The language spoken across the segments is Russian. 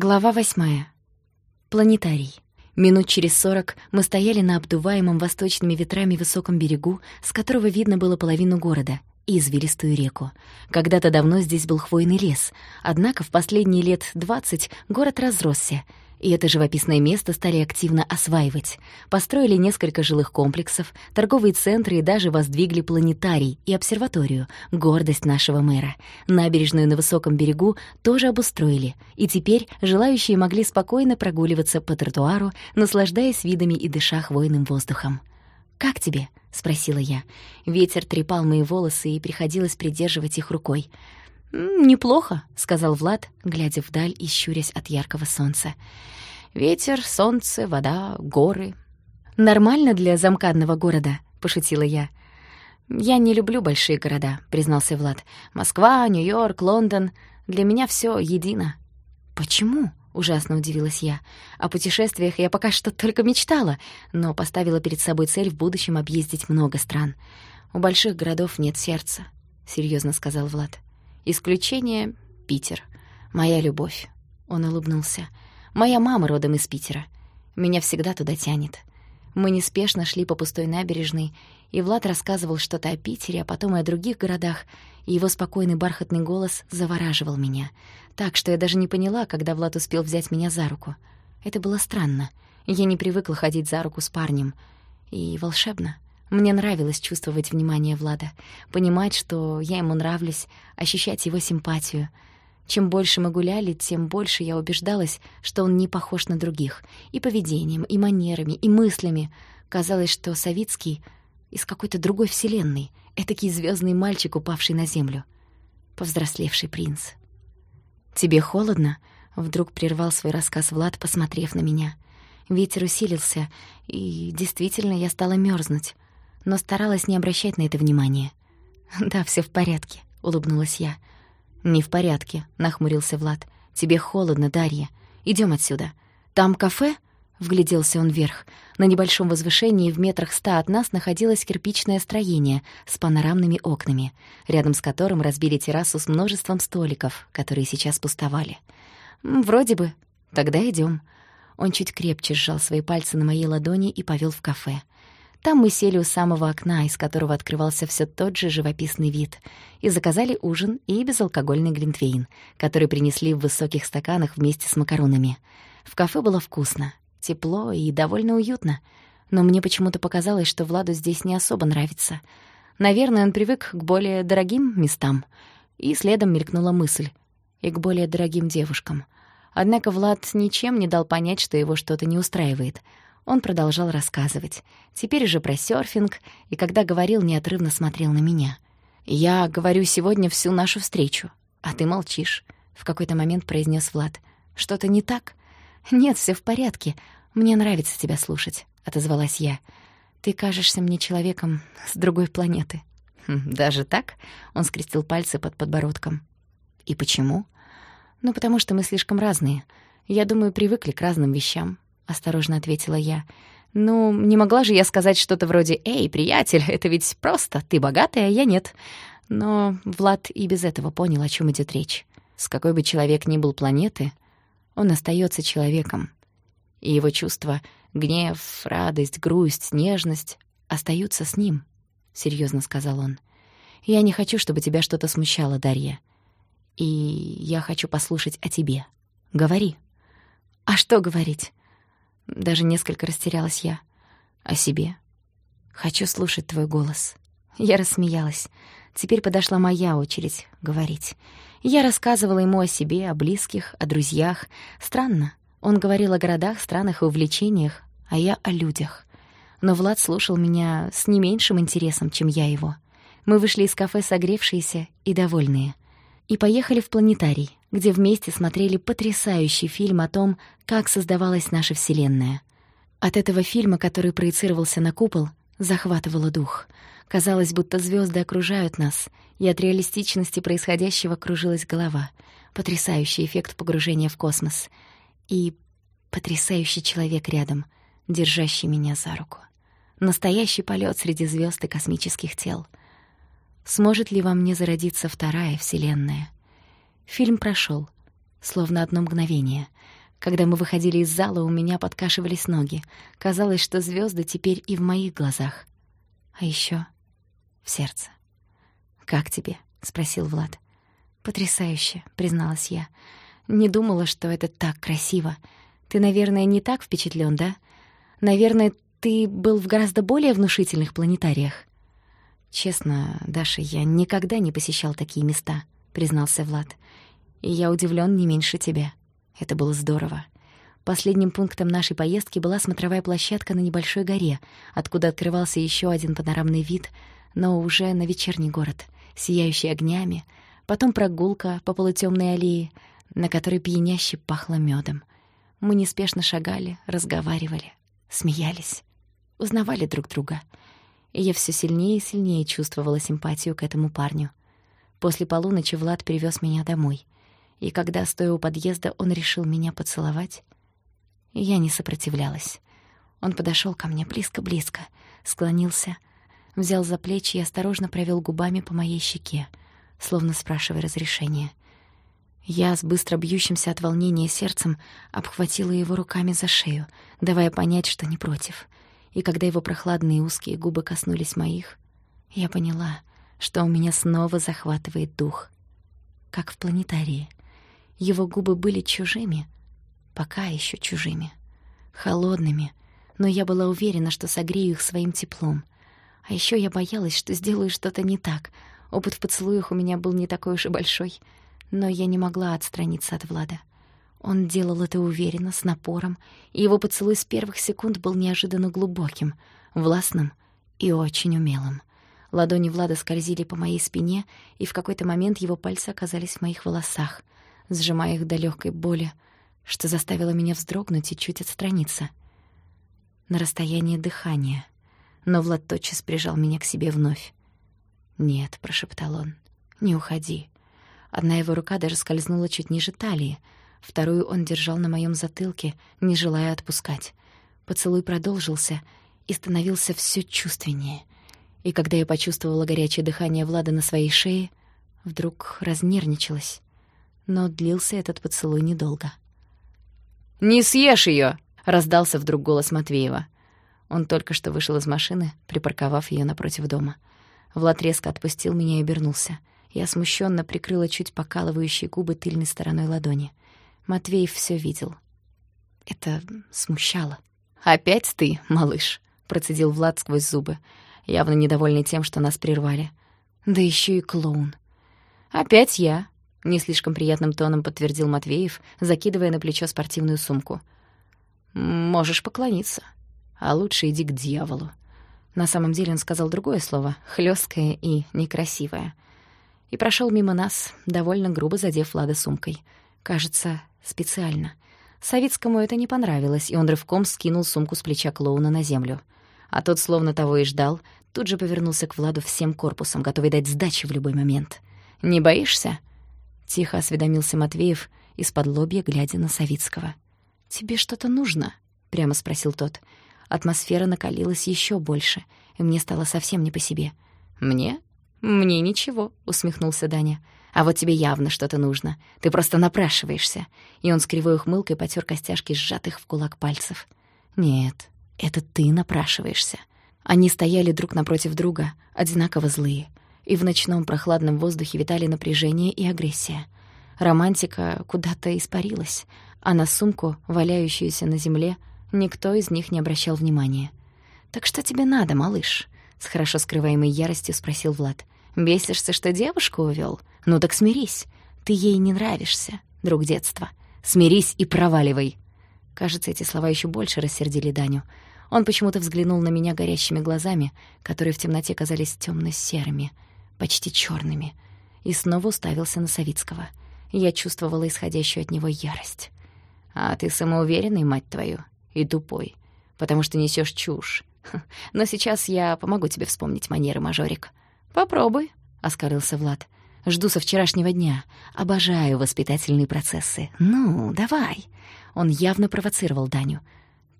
Глава восьмая. Планетарий. Минут через сорок мы стояли на обдуваемом восточными ветрами высоком берегу, с которого видно было половину города и извилистую реку. Когда-то давно здесь был хвойный лес, однако в последние лет двадцать город разросся — и это живописное место стали активно осваивать. Построили несколько жилых комплексов, торговые центры и даже воздвигли планетарий и обсерваторию, гордость нашего мэра. Набережную на высоком берегу тоже обустроили, и теперь желающие могли спокойно прогуливаться по тротуару, наслаждаясь видами и дыша хвойным воздухом. «Как тебе?» — спросила я. Ветер трепал мои волосы, и приходилось придерживать их рукой. «Неплохо», — сказал Влад, глядя вдаль и щурясь от яркого солнца. «Ветер, солнце, вода, горы». «Нормально для замкадного города», — пошутила я. «Я не люблю большие города», — признался Влад. «Москва, Нью-Йорк, Лондон. Для меня все едино». «Почему?» — ужасно удивилась я. О путешествиях я пока что только мечтала, но поставила перед собой цель в будущем объездить много стран. «У больших городов нет сердца», — серьезно сказал Влад. Исключение — Питер. Моя любовь. Он улыбнулся. Моя мама родом из Питера. Меня всегда туда тянет. Мы неспешно шли по пустой набережной, и Влад рассказывал что-то о Питере, а потом и о других городах, и его спокойный бархатный голос завораживал меня. Так что я даже не поняла, когда Влад успел взять меня за руку. Это было странно. Я не привыкла ходить за руку с парнем. И волшебно. Мне нравилось чувствовать внимание Влада, понимать, что я ему нравлюсь, ощущать его симпатию. Чем больше мы гуляли, тем больше я убеждалась, что он не похож на других. И поведением, и манерами, и мыслями. Казалось, что Савицкий из какой-то другой вселенной, этакий звездный мальчик, упавший на землю. Повзрослевший принц. «Тебе холодно?» — вдруг прервал свой рассказ Влад, посмотрев на меня. Ветер усилился, и действительно я стала мерзнуть но старалась не обращать на это внимания. «Да, все в порядке», — улыбнулась я. «Не в порядке», — нахмурился Влад. «Тебе холодно, Дарья. Идем отсюда. Там кафе?» — вгляделся он вверх. На небольшом возвышении в метрах ста от нас находилось кирпичное строение с панорамными окнами, рядом с которым разбили террасу с множеством столиков, которые сейчас пустовали. «Вроде бы. Тогда идем. Он чуть крепче сжал свои пальцы на моей ладони и повел в кафе. Там мы сели у самого окна, из которого открывался все тот же живописный вид, и заказали ужин и безалкогольный глинтвейн, который принесли в высоких стаканах вместе с макаронами. В кафе было вкусно, тепло и довольно уютно, но мне почему-то показалось, что Владу здесь не особо нравится. Наверное, он привык к более дорогим местам. И следом мелькнула мысль. И к более дорогим девушкам. Однако Влад ничем не дал понять, что его что-то не устраивает — он продолжал рассказывать. Теперь уже про серфинг, и когда говорил, неотрывно смотрел на меня. «Я говорю сегодня всю нашу встречу, а ты молчишь», — в какой-то момент произнес Влад. «Что-то не так?» «Нет, все в порядке. Мне нравится тебя слушать», — отозвалась я. «Ты кажешься мне человеком с другой планеты». «Хм, «Даже так?» — он скрестил пальцы под подбородком. «И почему?» «Ну, потому что мы слишком разные. Я думаю, привыкли к разным вещам осторожно ответила я. «Ну, не могла же я сказать что-то вроде «Эй, приятель, это ведь просто, ты богатая, а я нет». Но Влад и без этого понял, о чем идет речь. С какой бы человек ни был планеты, он остается человеком. И его чувства — гнев, радость, грусть, нежность — остаются с ним, — серьезно сказал он. «Я не хочу, чтобы тебя что-то смущало, Дарья. И я хочу послушать о тебе. Говори». «А что говорить?» Даже несколько растерялась я. О себе. Хочу слушать твой голос. Я рассмеялась. Теперь подошла моя очередь говорить. Я рассказывала ему о себе, о близких, о друзьях. Странно. Он говорил о городах, странах и увлечениях, а я о людях. Но Влад слушал меня с не меньшим интересом, чем я его. Мы вышли из кафе согревшиеся и довольные. И поехали в планетарий где вместе смотрели потрясающий фильм о том, как создавалась наша Вселенная. От этого фильма, который проецировался на купол, захватывало дух. Казалось, будто звезды окружают нас, и от реалистичности происходящего кружилась голова. Потрясающий эффект погружения в космос. И потрясающий человек рядом, держащий меня за руку. Настоящий полет среди звезд и космических тел. Сможет ли во мне зародиться вторая Вселенная? Фильм прошел, словно одно мгновение. Когда мы выходили из зала, у меня подкашивались ноги. Казалось, что звезды теперь и в моих глазах. А еще в сердце. «Как тебе?» — спросил Влад. «Потрясающе», — призналась я. «Не думала, что это так красиво. Ты, наверное, не так впечатлен, да? Наверное, ты был в гораздо более внушительных планетариях». «Честно, Даша, я никогда не посещал такие места», — признался Влад. «И я удивлен не меньше тебя. Это было здорово. Последним пунктом нашей поездки была смотровая площадка на небольшой горе, откуда открывался еще один панорамный вид, но уже на вечерний город, сияющий огнями, потом прогулка по полутемной аллее, на которой пьяняще пахло медом. Мы неспешно шагали, разговаривали, смеялись, узнавали друг друга. И я все сильнее и сильнее чувствовала симпатию к этому парню. После полуночи Влад привез меня домой. И когда, стоя у подъезда, он решил меня поцеловать, я не сопротивлялась. Он подошел ко мне близко-близко, склонился, взял за плечи и осторожно провел губами по моей щеке, словно спрашивая разрешения. Я с быстро бьющимся от волнения сердцем обхватила его руками за шею, давая понять, что не против. И когда его прохладные узкие губы коснулись моих, я поняла, что у меня снова захватывает дух, как в планетарии. Его губы были чужими, пока еще чужими, холодными, но я была уверена, что согрею их своим теплом. А еще я боялась, что сделаю что-то не так. Опыт в поцелуях у меня был не такой уж и большой, но я не могла отстраниться от Влада. Он делал это уверенно, с напором, и его поцелуй с первых секунд был неожиданно глубоким, властным и очень умелым. Ладони Влада скользили по моей спине, и в какой-то момент его пальцы оказались в моих волосах, сжимая их до легкой боли, что заставило меня вздрогнуть и чуть отстраниться. На расстояние дыхания. Но Влад тотчас прижал меня к себе вновь. «Нет», — прошептал он, — «не уходи». Одна его рука даже скользнула чуть ниже талии, вторую он держал на моем затылке, не желая отпускать. Поцелуй продолжился и становился все чувственнее. И когда я почувствовала горячее дыхание Влада на своей шее, вдруг разнервничалась. Но длился этот поцелуй недолго. «Не съешь ее! раздался вдруг голос Матвеева. Он только что вышел из машины, припарковав ее напротив дома. Влад резко отпустил меня и обернулся. Я смущенно прикрыла чуть покалывающие губы тыльной стороной ладони. Матвеев все видел. Это смущало. «Опять ты, малыш», — процедил Влад сквозь зубы, явно недовольный тем, что нас прервали. «Да еще и клоун». «Опять я», — не слишком приятным тоном подтвердил Матвеев, закидывая на плечо спортивную сумку. «Можешь поклониться. А лучше иди к дьяволу». На самом деле он сказал другое слово, хлёсткое и некрасивое. И прошел мимо нас, довольно грубо задев Влада сумкой. Кажется, специально. Савицкому это не понравилось, и он рывком скинул сумку с плеча клоуна на землю. А тот, словно того и ждал, тут же повернулся к Владу всем корпусом, готовый дать сдачи в любой момент. «Не боишься?» Тихо осведомился Матвеев, из-под лобья глядя на Савицкого. «Тебе что-то нужно?» — прямо спросил тот. Атмосфера накалилась еще больше, и мне стало совсем не по себе. «Мне? Мне ничего», — усмехнулся Даня. «А вот тебе явно что-то нужно. Ты просто напрашиваешься». И он с кривой ухмылкой потер костяшки сжатых в кулак пальцев. «Нет, это ты напрашиваешься». Они стояли друг напротив друга, одинаково злые — и в ночном прохладном воздухе витали напряжение и агрессия. Романтика куда-то испарилась, а на сумку, валяющуюся на земле, никто из них не обращал внимания. «Так что тебе надо, малыш?» — с хорошо скрываемой яростью спросил Влад. «Бесишься, что девушку увёл? Ну так смирись. Ты ей не нравишься, друг детства. Смирись и проваливай!» Кажется, эти слова ещё больше рассердили Даню. Он почему-то взглянул на меня горящими глазами, которые в темноте казались тёмно-серыми — почти черными, и снова уставился на Савицкого. Я чувствовала исходящую от него ярость. «А ты самоуверенный, мать твою, и тупой, потому что несешь чушь. Но сейчас я помогу тебе вспомнить манеры, мажорик». «Попробуй», — оскорился Влад. «Жду со вчерашнего дня. Обожаю воспитательные процессы. Ну, давай». Он явно провоцировал Даню.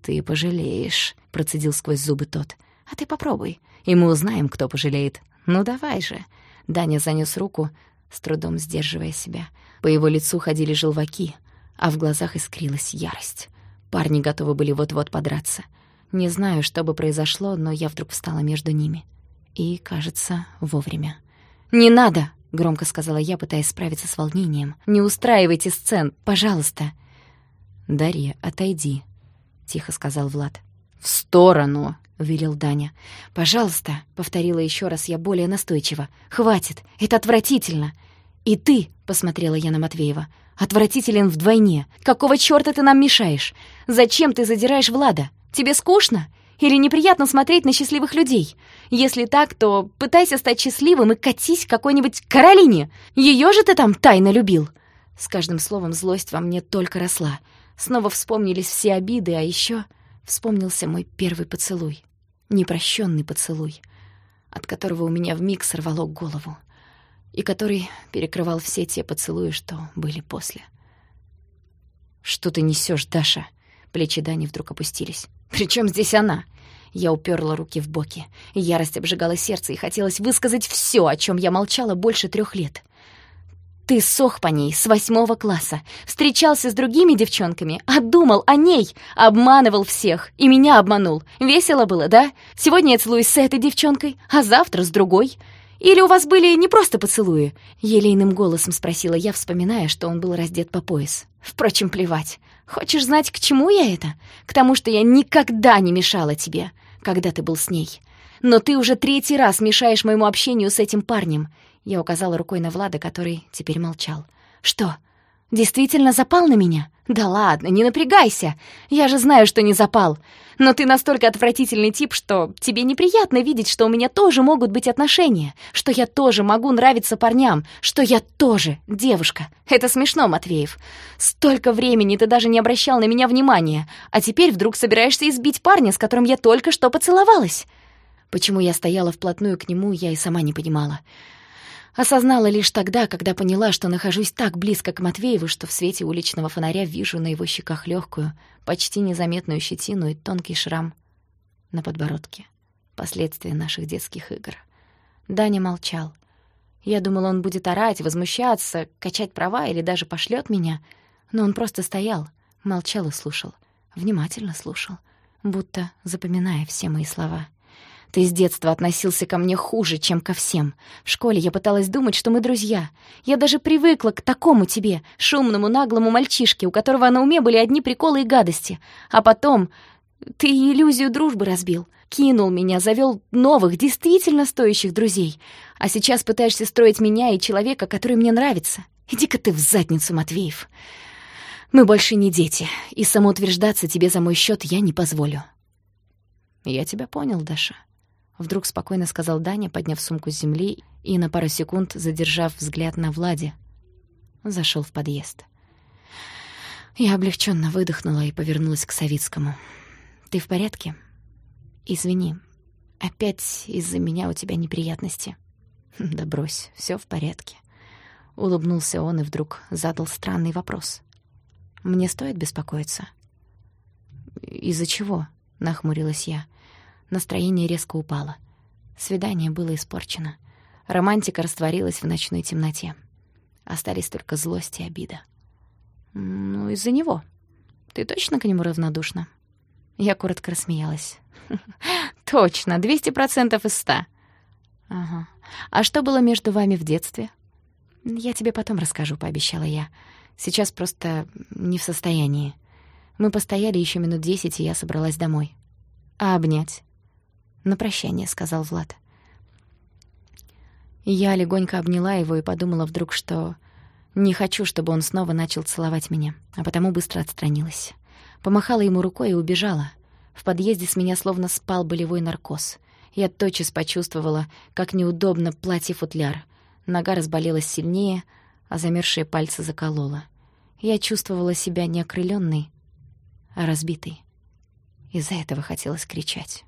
«Ты пожалеешь», — процедил сквозь зубы тот. «А ты попробуй, и мы узнаем, кто пожалеет. «Ну давай же!» Даня занёс руку, с трудом сдерживая себя. По его лицу ходили желваки, а в глазах искрилась ярость. Парни готовы были вот-вот подраться. Не знаю, что бы произошло, но я вдруг встала между ними. И, кажется, вовремя. «Не надо!» — громко сказала я, пытаясь справиться с волнением. «Не устраивайте сцен, пожалуйста!» «Дарья, отойди», — тихо сказал Влад. «В сторону!» — велел Даня. «Пожалуйста», — повторила еще раз я более настойчиво. «Хватит, это отвратительно!» «И ты», — посмотрела я на Матвеева, — «отвратителен вдвойне. Какого чёрта ты нам мешаешь? Зачем ты задираешь Влада? Тебе скучно? Или неприятно смотреть на счастливых людей? Если так, то пытайся стать счастливым и катись к какой-нибудь Каролине. Ее же ты там тайно любил!» С каждым словом злость во мне только росла. Снова вспомнились все обиды, а еще вспомнился мой первый поцелуй непрощенный поцелуй, от которого у меня вмиг сорвало голову, и который перекрывал все те поцелуи, что были после. «Что ты несешь, Даша?» Плечи Дани вдруг опустились. «Причем здесь она?» Я уперла руки в боки. Ярость обжигала сердце, и хотелось высказать все, о чем я молчала больше трех лет. Ты сох по ней с восьмого класса, встречался с другими девчонками, а думал о ней, обманывал всех и меня обманул. Весело было, да? Сегодня я целуюсь с этой девчонкой, а завтра с другой. Или у вас были не просто поцелуи?» Елейным голосом спросила я, вспоминая, что он был раздет по пояс. «Впрочем, плевать. Хочешь знать, к чему я это? К тому, что я никогда не мешала тебе, когда ты был с ней. Но ты уже третий раз мешаешь моему общению с этим парнем. Я указала рукой на Влада, который теперь молчал. «Что, действительно запал на меня? Да ладно, не напрягайся. Я же знаю, что не запал. Но ты настолько отвратительный тип, что тебе неприятно видеть, что у меня тоже могут быть отношения, что я тоже могу нравиться парням, что я тоже девушка. Это смешно, Матвеев. Столько времени ты даже не обращал на меня внимания, а теперь вдруг собираешься избить парня, с которым я только что поцеловалась». Почему я стояла вплотную к нему, я и сама не понимала. Осознала лишь тогда, когда поняла, что нахожусь так близко к Матвееву, что в свете уличного фонаря вижу на его щеках легкую, почти незаметную щетину и тонкий шрам на подбородке. Последствия наших детских игр. Даня молчал. Я думала, он будет орать, возмущаться, качать права или даже пошлет меня, но он просто стоял, молчал и слушал. Внимательно слушал, будто запоминая все мои слова. Ты с детства относился ко мне хуже, чем ко всем. В школе я пыталась думать, что мы друзья. Я даже привыкла к такому тебе, шумному, наглому мальчишке, у которого на уме были одни приколы и гадости. А потом ты иллюзию дружбы разбил. Кинул меня, завел новых, действительно стоящих друзей. А сейчас пытаешься строить меня и человека, который мне нравится. Иди-ка ты в задницу, Матвеев. Мы больше не дети, и самоутверждаться тебе за мой счет я не позволю. Я тебя понял, Даша. Вдруг спокойно сказал Даня, подняв сумку с земли и на пару секунд задержав взгляд на Владе. Зашел в подъезд. Я облегченно выдохнула и повернулась к Савицкому. «Ты в порядке? Извини, опять из-за меня у тебя неприятности». «Да брось, все в порядке». Улыбнулся он и вдруг задал странный вопрос. «Мне стоит беспокоиться?» «Из-за чего?» — нахмурилась я. Настроение резко упало. Свидание было испорчено. Романтика растворилась в ночной темноте. Остались только злость и обида. «Ну, из-за него. Ты точно к нему равнодушна?» Я коротко рассмеялась. «Точно, двести процентов из ста». «Ага. А что было между вами в детстве?» «Я тебе потом расскажу», — пообещала я. «Сейчас просто не в состоянии. Мы постояли еще минут десять, и я собралась домой. А обнять? «На прощание», — сказал Влад. Я легонько обняла его и подумала вдруг, что не хочу, чтобы он снова начал целовать меня, а потому быстро отстранилась. Помахала ему рукой и убежала. В подъезде с меня словно спал болевой наркоз. Я тотчас почувствовала, как неудобно платье-футляр. Нога разболелась сильнее, а замерзшие пальцы заколола. Я чувствовала себя не окрылённой, а разбитой. Из-за этого хотелось кричать.